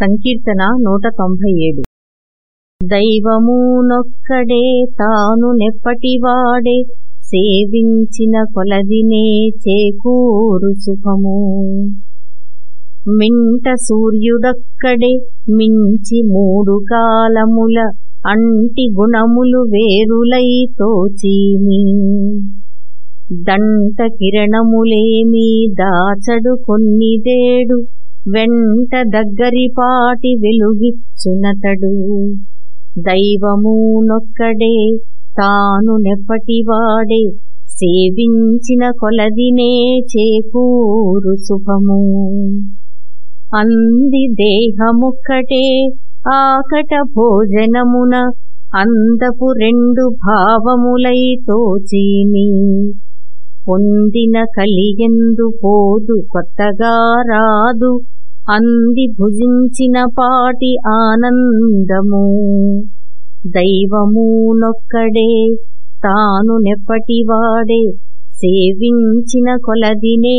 సంకీర్తన నూట తొంభై ఏడు. దైవమునొక్కడే తాను నెప్పటివాడే సేవించిన కొలదినే చేకూరు సుఖము మింట సూర్యుడక్కడే మించి మూడు కాలముల అంటి గుణములు వేరులై తోచీమి. దంట కిరణములేమి దాచడు కొన్నిదేడు వెంట దగ్గరిపాటి వెలుగిచ్చునతడు. దైవమునొక్కడే తాను నెప్పటివాడే సేవించిన కొలదినే చేకూరు శుభము. అంది దేహముక్కటే ఆకట భోజనమున అందపు రెండు భావములై తోచీని పొందిన కలియందు పోదు కొత్తగా రాదు అంది భుజించిన పాటి ఆనందము. దైవమునొక్కడే తాను నెప్పటివాడే సేవించిన కొలదినే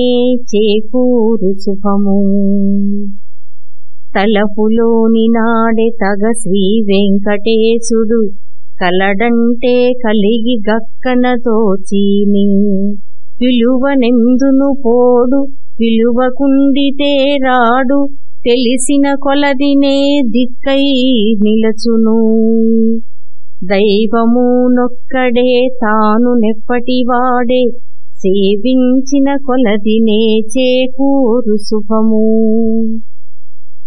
చేకూరు శుభము. తలపులోని నాడే తగ శ్రీ వెంకటేశుడు కలడంటే కలిగి గక్కన తోచీని పిలువనెందును పోడు పిలువకుండితే రాడు తెలిసిన కొలదినే దిక్కై నిలచును. దైవమునొక్కడే తాను నెప్పటివాడే సేవించిన కొలదినే చేకూరు శుభము.